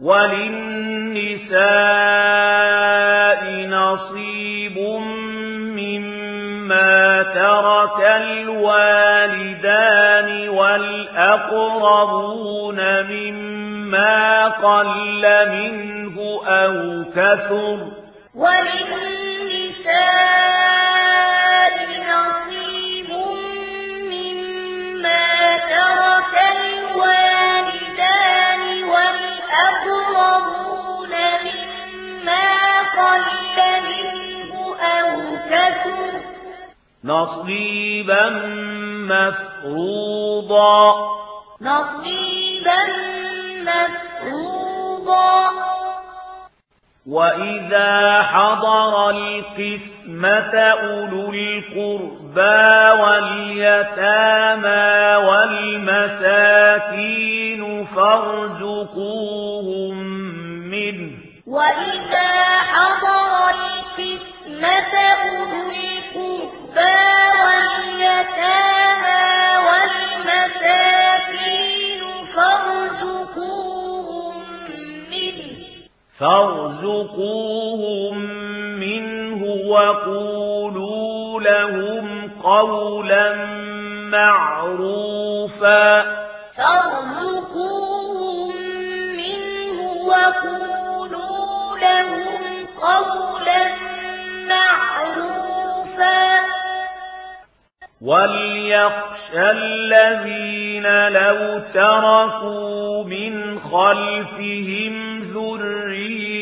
وللنساء نصيب مما ترك الوالدان والأقربون مما قل منه أو كثر وللنساء نصيبا مفروضا. نصيبا مفروضا. وإذا حضر القسمة أولو القربى واليتامى والمساكين فارزقوهم منه. وإذا حضر القسمة فارزقوهم منه وقولوا لهم قولا معروفا فارزقوهم منه وقولوا لهم قولا معروفا وليخشى الذين لو تركوا من خلفهم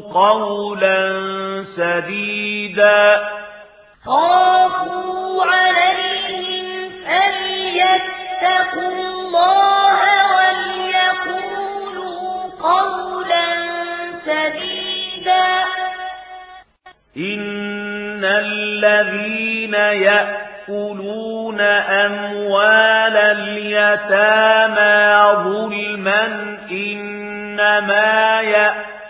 قولا سديدا. خافوا عليهم أن يتقوا الله وليقولوا قولا سديدا. إن الذين يأكلون أموال اليتامى ظلما إنما يأكلون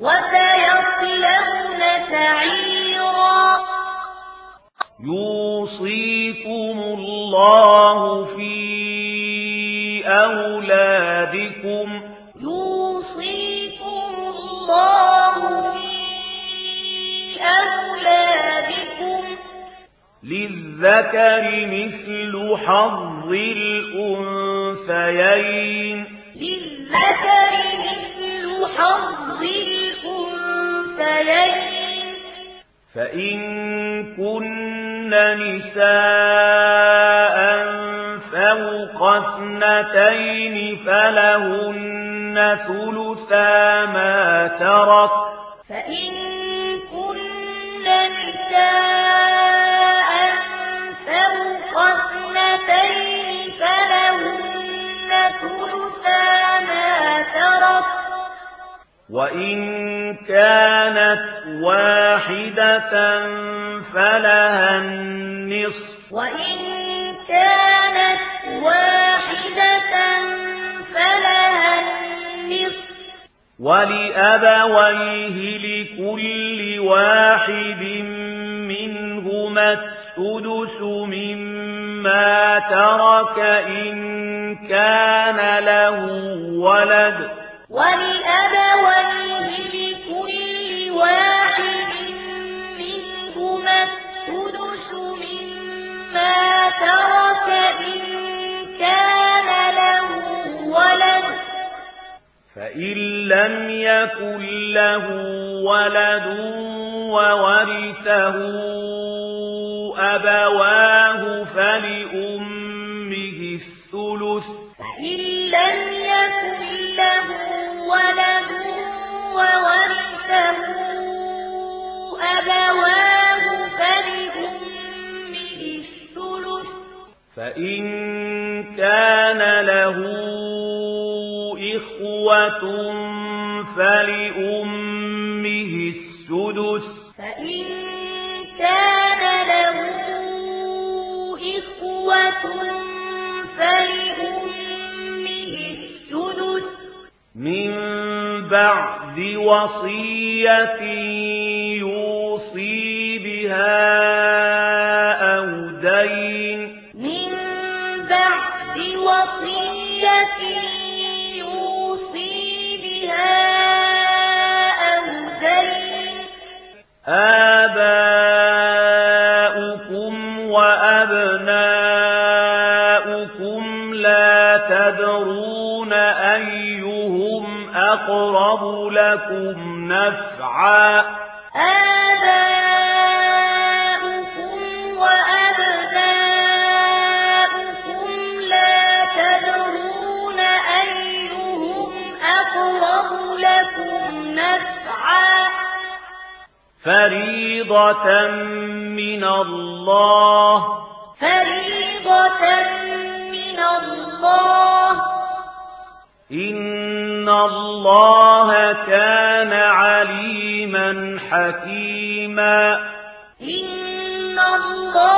وسيصلون سعيرا يوصيكم الله في أولادكم يوصيكم الله في أولادكم للذكر مثل حظ الأنثيين للذكر مثل حظ فإن كن نساء فوق اثنتين فلهن ثلثا ما ترك فإن كن نساء وَإِن كَانَتْ وَاحِدَةً فَلَهَا النِّصْفُ وَإِن كَانَتْ وَاحِدَةً فَلَهَا النِّصْفُ وَلِأَبَوَيْهِ لِكُلِّ وَاحِدٍ مِنْهُمَا السُّدُسُ مِمَّا تَرَكَ إِنْ كَانَ لَهُ وَلَدٌ فإن لم يكن له ولد وورثه أبواه فلأمه الثلث فإن لم يكن له ولد وورثه أبواه فلأمه السدس فإن كان له إخوة فلأمه السدس من بعد وصية يوصي بها أو دين من بعد وصية أقرب لكم نفعا. آباؤكم وأبناؤكم لا تدرون أيهم أقرب لكم نفعا. فريضة من الله. فريضة من الله. إن الله الله كان عليما حكيما إن الله